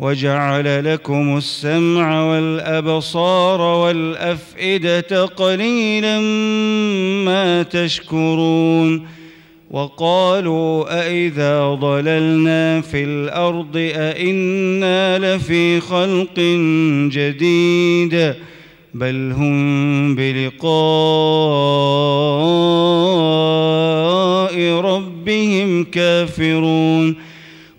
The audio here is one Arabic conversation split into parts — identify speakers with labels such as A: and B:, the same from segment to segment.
A: وجعل لكم السمع والأبصار والأفئدة قليلا ما تشكرون وقالوا أإذا ضللنا في الأرض أإنا لفي خلق جديد بل هم بلقاء ربهم كافرون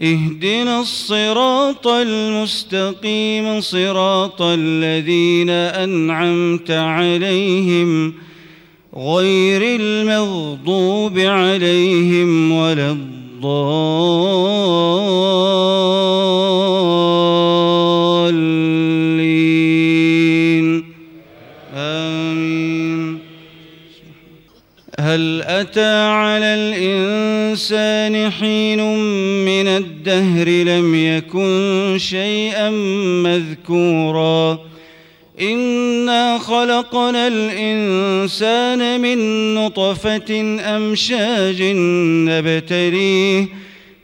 A: اهدنا الصراط المستقيم صراط الذين أنعمت عليهم غير المغضوب عليهم ولا الضالين. آمين. هل أتى على الإنسان حين الدهر لم يكن شيئا مذكوراً. انا خلقنا الانسان من نطفه امشاج نبتليه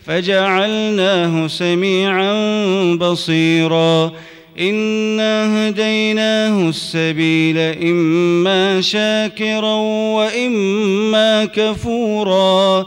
A: فجعلناه سميعا بصيرا. انا هديناه السبيل اما شاكرا واما كفورا.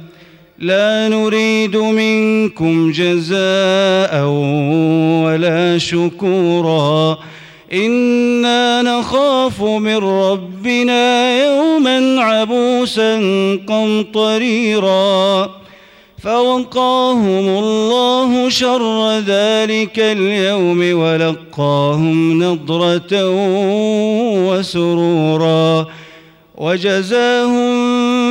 A: لا نريد منكم جزاء ولا شكورا. إنا نخاف من ربنا يوما عبوسا قمطريرا. فوقاهم الله شر ذلك اليوم ولقاهم نضرة وسرورا. وجزاهم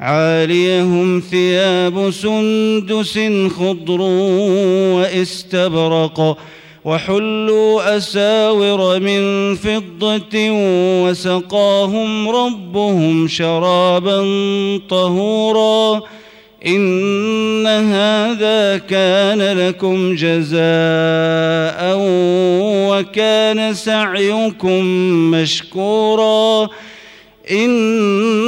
A: عاليهم ثياب سندس خضر واستبرق وحلوا أساور من فضة وسقاهم ربهم شرابا طهورا إن هذا كان لكم جزاء وكان سعيكم مشكورا أنا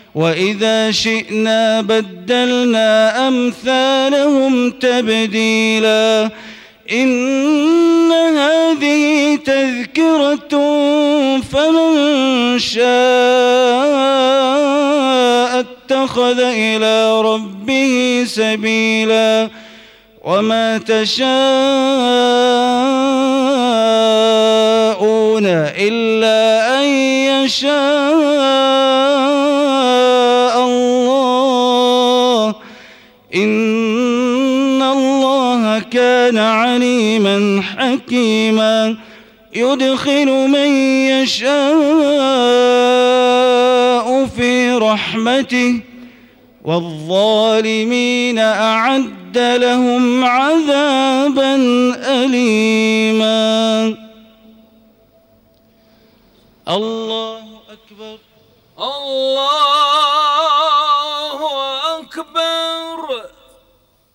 A: وإذا شئنا بدلنا أمثالهم تبديلا. إن هذه تذكرة فمن شاء اتخذ إلى ربه سبيلا. وما تشاءون إلا أن يشاء. عليما حكيما يدخل من يشاء في رحمته والظالمين أعد لهم عذابا أليما. الله